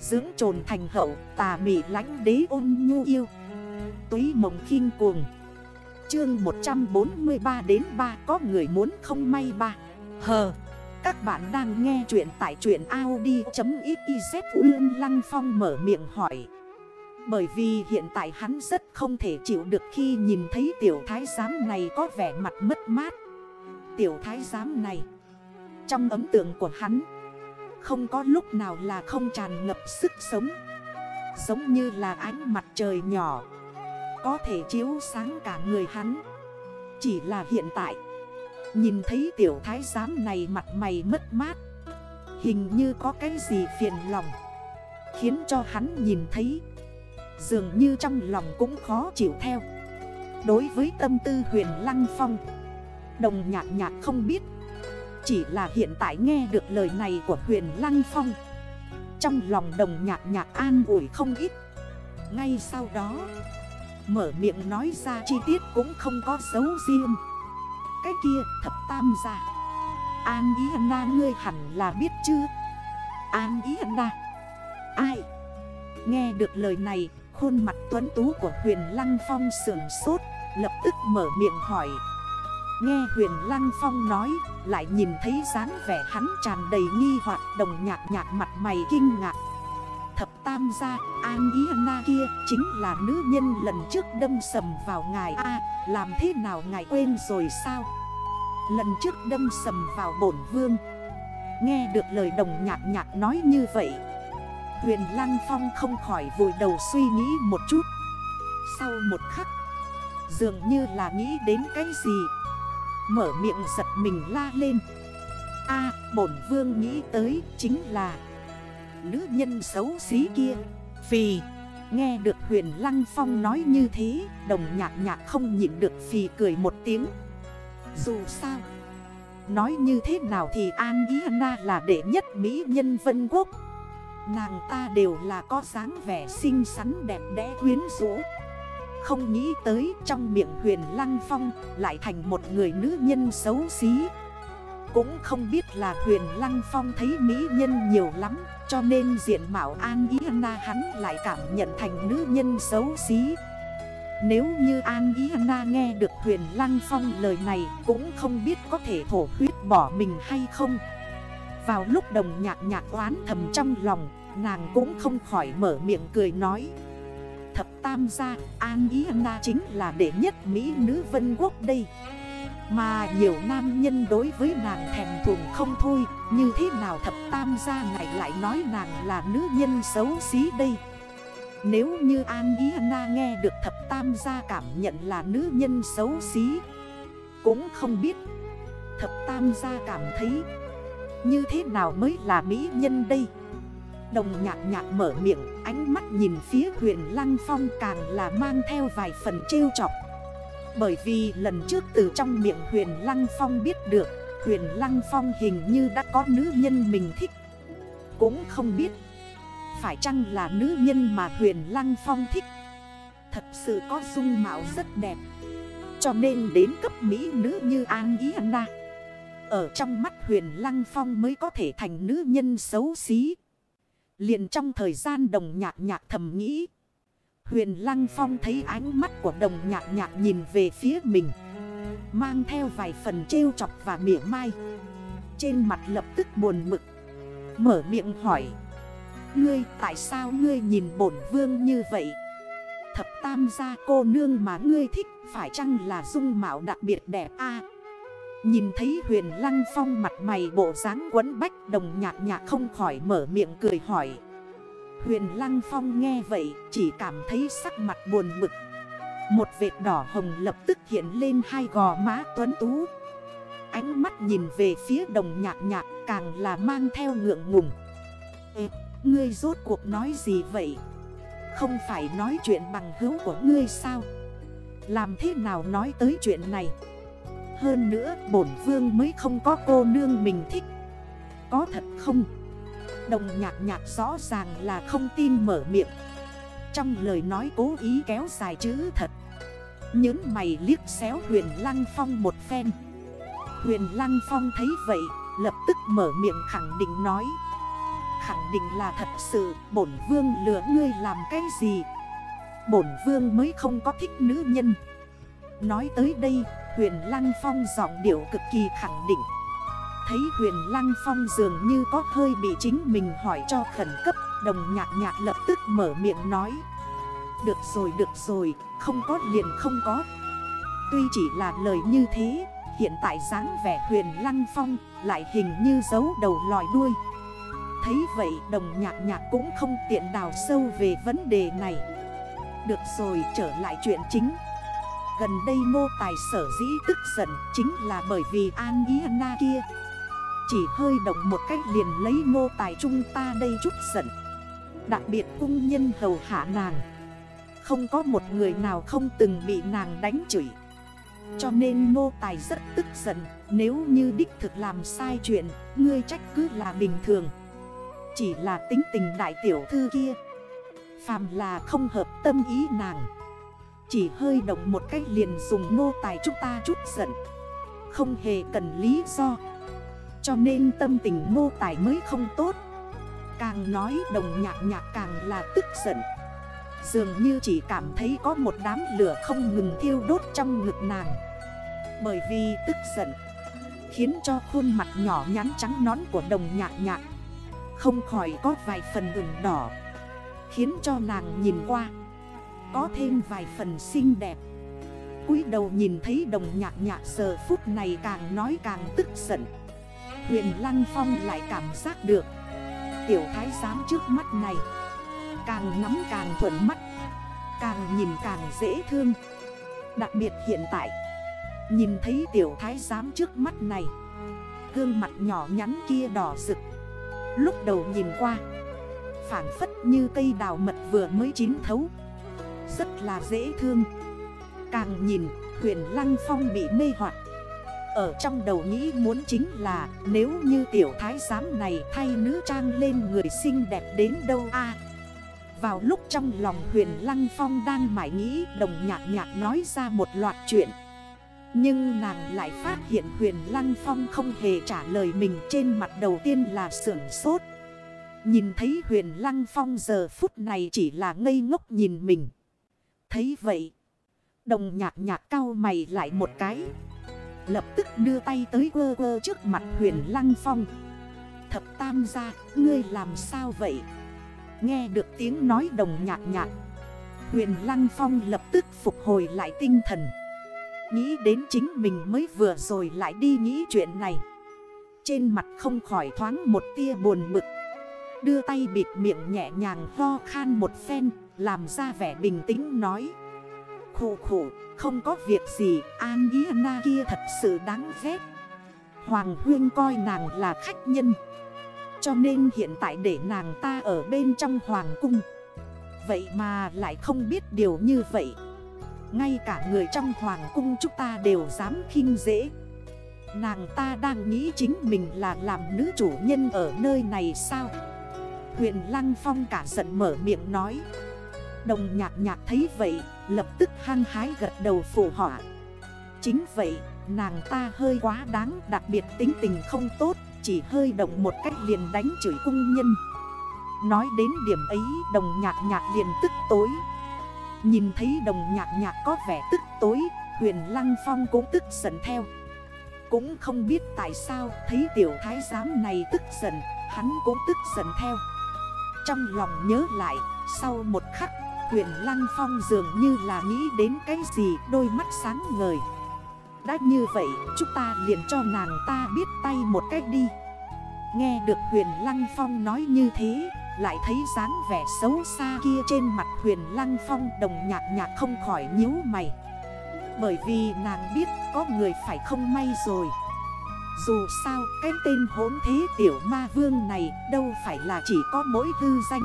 Dưỡng trồn thành hậu, tà mị lánh đế ôn nhu yêu. Túy mộng khinh cuồng. Chương 143 đến 3 có người muốn không may ba. Hờ, Các bạn đang nghe chuyện tại chuyện Audi.xyz Uyên Lăng Phong mở miệng hỏi. Bởi vì hiện tại hắn rất không thể chịu được khi nhìn thấy tiểu thái giám này có vẻ mặt mất mát. Tiểu thái giám này, Trong ấm tượng của hắn không có lúc nào là không tràn ngập sức sống. Giống như là ánh mặt trời nhỏ. Có thể chiếu sáng cả người hắn. Chỉ là hiện tại. Nhìn thấy tiểu thái giám này mặt mày mất mát. Hình như có cái gì phiền lòng. Khiến cho hắn nhìn thấy. Dường như trong lòng cũng khó chịu theo. Đối với tâm tư huyền lăng phong. Đồng nhạc nhạc không biết chỉ là hiện tại nghe được lời này của huyền lăng phong. Trong lòng đồng nhạc nhạc an ủi không ít. Ngay sau đó, Mở miệng nói ra chi tiết cũng không có dấu riêng. Cái kia, thập tam gia. An ý na, ngươi hẳn là biết chứ? An ý na, Ai? Nghe được lời này, Khuôn mặt tuấn tú của huyền lăng phong sườn sốt, Lập tức mở miệng hỏi. Nghe huyền lăng phong nói lại nhìn thấy dáng vẻ hắn tràn đầy nghi hoặc Đồng nhạc nhạc mặt mày kinh ngạc. Thập tam gia, An Ý Na kia Chính là nữ nhân lần trước đâm sầm vào ngài A, Làm thế nào ngài quên rồi sao? Lần trước đâm sầm vào bổn vương. Nghe được lời đồng nhạc nhạc nói như vậy, Huyền Lăng Phong không khỏi vội đầu suy nghĩ một chút. Sau một khắc, Dường như là nghĩ đến cái gì? Mở miệng giật mình la lên. A, bổn vương nghĩ tới chính là Nữ nhân xấu xí kia. Phì, Nghe được huyền Lăng Phong nói như thế, Đồng nhạc nhạc không nhịn được phì cười một tiếng. Dù sao, Nói như thế nào thì An Ý Na là đệ nhất mỹ nhân vân quốc. Nàng ta đều là có dáng vẻ xinh xắn đẹp đẽ quyến rũ. Không nghĩ tới trong miệng huyền lăng phong lại thành một người nữ nhân xấu xí. Cũng không biết là huyền lăng phong thấy mỹ nhân nhiều lắm, Cho nên diện mạo an ý na hắn lại cảm nhận thành nữ nhân xấu xí. Nếu như An Ý Na nghe được huyền lăng phong lời này Cũng không biết có thể thổ huyết bỏ mình hay không. Vào lúc đồng nhạc nhạc oán thầm trong lòng, Nàng cũng không khỏi mở miệng cười nói. Thập tam gia An Ý Na chính là đệ nhất Mỹ nữ vân quốc đây. Mà nhiều nam nhân đối với nàng thèm thuồng không thôi, Như thế nào thập tam gia này lại nói nàng là nữ nhân xấu xí đây? Nếu như An Ý Na nghe được thập tam gia cảm nhận là nữ nhân xấu xí, Cũng không biết Thập tam gia cảm thấy Như thế nào mới là mỹ nhân đây. Đồng nhạc nhạc mở miệng. Ánh mắt nhìn phía huyền Lăng Phong càng là mang theo vài phần trêu chọc. Bởi vì lần trước từ trong miệng huyền Lăng Phong biết được, Huyền Lăng Phong hình như đã có nữ nhân mình thích. Cũng không biết, Phải chăng là nữ nhân mà huyền Lăng Phong thích? Thật sự có dung mạo rất đẹp. Cho nên đến cấp mỹ nữ như An Ý Na Ở trong mắt huyền Lăng Phong mới có thể thành nữ nhân xấu xí liền trong thời gian đồng nhạc nhạc thầm nghĩ. Huyền Lăng Phong thấy ánh mắt của đồng nhạc nhạc nhìn về phía mình. Mang theo vài phần trêu chọc và mỉa mai. Trên mặt lập tức buồn mực. Mở miệng hỏi. Ngươi, tại sao ngươi nhìn bổn vương như vậy? Thập tam gia cô nương mà ngươi thích, phải chăng là dung mạo đặc biệt đẹp a Nhìn thấy huyền lăng phong mặt mày bộ dáng quấn bách đồng nhạc nhạc không khỏi mở miệng cười hỏi. Huyền lăng phong nghe vậy chỉ cảm thấy sắc mặt buồn bực. Một vệt đỏ hồng lập tức hiện lên hai gò má tuấn tú. Ánh mắt nhìn về phía đồng nhạc nhạc càng là mang theo ngượng ngùng. Ê, ngươi rốt cuộc nói gì vậy? Không phải nói chuyện bằng hữu của ngươi sao? Làm thế nào nói tới chuyện này? Hơn nữa, bổn vương mới không có cô nương mình thích. Có thật không? Đồng nhạc nhạc rõ ràng là không tin mở miệng. Trong lời nói cố ý kéo dài chữ thật. Những mày liếc xéo huyền lăng phong một phen. Huyền lăng phong thấy vậy, Lập tức mở miệng khẳng định nói. Khẳng định là thật sự, Bổn vương lừa ngươi làm cái gì? Bổn vương mới không có thích nữ nhân. Nói tới đây huyền Lăng Phong giọng điệu cực kỳ khẳng định. Thấy huyền Lăng Phong dường như có hơi bị chính mình hỏi cho khẩn cấp, Đồng nhạc nhạc lập tức mở miệng nói. Được rồi được rồi, Không có liền không có. Tuy chỉ là lời như thế, Hiện tại dáng vẻ huyền Lăng Phong Lại hình như giấu đầu lòi đuôi. Thấy vậy, đồng nhạc nhạc cũng không tiện đào sâu về vấn đề này. Được rồi, trở lại chuyện chính. Gần đây nô tài sở dĩ tức giận Chính là bởi vì An Ý Na kia. Chỉ hơi động một cách liền lấy nô tài chúng ta đây chút giận. Đặc biệt cung nhân hầu hạ nàng. Không có một người nào không từng bị nàng đánh chửi. Cho nên nô tài rất tức giận, Nếu như đích thực làm sai chuyện, Ngươi trách cứ là bình thường. Chỉ là tính tình đại tiểu thư kia. Phàm là không hợp tâm ý nàng. Chỉ hơi động một cách liền dùng nô tài chúng ta chút giận. Không hề cần lý do. Cho nên tâm tình nô tài mới không tốt. Càng nói đồng nhạc nhạc càng là tức giận. Dường như chỉ cảm thấy có một đám lửa không ngừng thiêu đốt trong ngực nàng. Bởi vì tức giận, Khiến cho khuôn mặt nhỏ nhắn trắng nón của đồng nhạc nhạc Không khỏi có vài phần ửng đỏ, Khiến cho nàng nhìn qua. Có thêm vài phần xinh đẹp. Cúi đầu nhìn thấy đồng nhạc nhạc giờ phút này càng nói càng tức giận. Huyền Lăng Phong lại cảm giác được. Tiểu thái giám trước mắt này, Càng ngắm càng thuận mắt, Càng nhìn càng dễ thương. Đặc biệt hiện tại, Nhìn thấy tiểu thái giám trước mắt này, Gương mặt nhỏ nhắn kia đỏ rực. Lúc đầu nhìn qua Phản phất như cây đào mật vừa mới chín thấu. Rất là dễ thương. Càng nhìn, huyền lăng phong bị mê hoặc. Ở trong đầu nghĩ muốn chính là, nếu như tiểu thái giám này thay nữ trang lên người xinh đẹp đến đâu a? Vào lúc trong lòng huyền Lăng Phong đang mải nghĩ, đồng nhạc nhạc nói ra một loạt chuyện. Nhưng nàng lại phát hiện huyền Lăng Phong không hề trả lời mình trên mặt đầu tiên là sưởng sốt. Nhìn thấy huyền Lăng Phong giờ phút này chỉ là ngây ngốc nhìn mình. Thấy vậy. Đồng nhạc nhạc cao mày lại một cái. Lập tức đưa tay tới quơ quơ trước mặt huyền Lăng Phong. Thập tam gia, ngươi làm sao vậy? Nghe được tiếng nói đồng nhạc nhạc Huyền Lăng Phong lập tức phục hồi lại tinh thần. Nghĩ đến chính mình mới vừa rồi lại đi nghĩ chuyện này. Trên mặt không khỏi thoáng một tia buồn bực. Đưa tay bịt miệng nhẹ nhàng ho khan một phen. Làm ra vẻ bình tĩnh nói. Khổ khổ không có việc gì, An Ý Na kia thật sự đáng ghét. Hoàng Huyên coi nàng là khách nhân. Cho nên hiện tại để nàng ta ở bên trong Hoàng Cung. Vậy mà lại không biết điều như vậy. Ngay cả người trong Hoàng Cung chúng ta đều dám khinh dễ. Nàng ta đang nghĩ chính mình là làm nữ chủ nhân ở nơi này sao? Huyện Lăng Phong cả giận mở miệng nói. Đồng nhạc nhạc thấy vậy, Lập tức hăng hái gật đầu phổ họa. Chính vậy, nàng ta hơi quá đáng, Đặc biệt tính tình không tốt, Chỉ hơi động một cách liền đánh chửi cung nhân. Nói đến điểm ấy, đồng nhạc nhạc liền tức tối. Nhìn thấy đồng nhạc nhạc có vẻ tức tối, Huyền Lăng Phong cũng tức giận theo. Cũng không biết tại sao, thấy tiểu thái giám này tức giận, Hắn cũng tức giận theo. Trong lòng nhớ lại, Sau một khắc Huyền Lăng Phong dường như là nghĩ đến cái gì, đôi mắt sáng ngời. Đã như vậy, chúng ta liền cho nàng ta biết tay một cách đi. Nghe được huyền Lăng Phong nói như thế, Lại thấy dáng vẻ xấu xa kia trên mặt huyền Lăng Phong đồng nhạc nhạc không khỏi nhíu mày. Bởi vì nàng biết có người phải không may rồi. Dù sao, cái tên hốn thế tiểu ma vương này đâu phải là chỉ có mỗi hư danh.